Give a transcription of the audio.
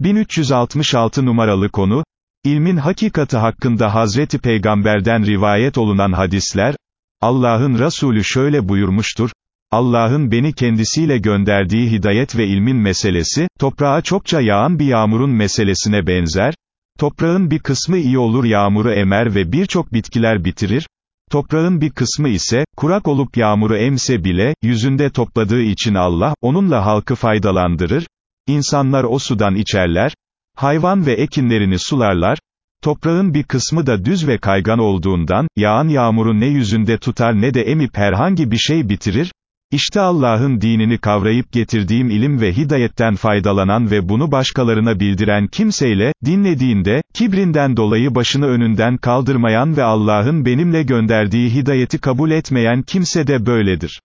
1366 numaralı konu, ilmin hakikati hakkında Hazreti Peygamberden rivayet olunan hadisler, Allah'ın Resulü şöyle buyurmuştur, Allah'ın beni kendisiyle gönderdiği hidayet ve ilmin meselesi, toprağa çokça yağan bir yağmurun meselesine benzer, toprağın bir kısmı iyi olur yağmuru emer ve birçok bitkiler bitirir, toprağın bir kısmı ise, kurak olup yağmuru emse bile, yüzünde topladığı için Allah, onunla halkı faydalandırır, İnsanlar o sudan içerler, hayvan ve ekinlerini sularlar, toprağın bir kısmı da düz ve kaygan olduğundan, yağan yağmuru ne yüzünde tutar ne de emip herhangi bir şey bitirir, İşte Allah'ın dinini kavrayıp getirdiğim ilim ve hidayetten faydalanan ve bunu başkalarına bildiren kimseyle, dinlediğinde, kibrinden dolayı başını önünden kaldırmayan ve Allah'ın benimle gönderdiği hidayeti kabul etmeyen kimse de böyledir.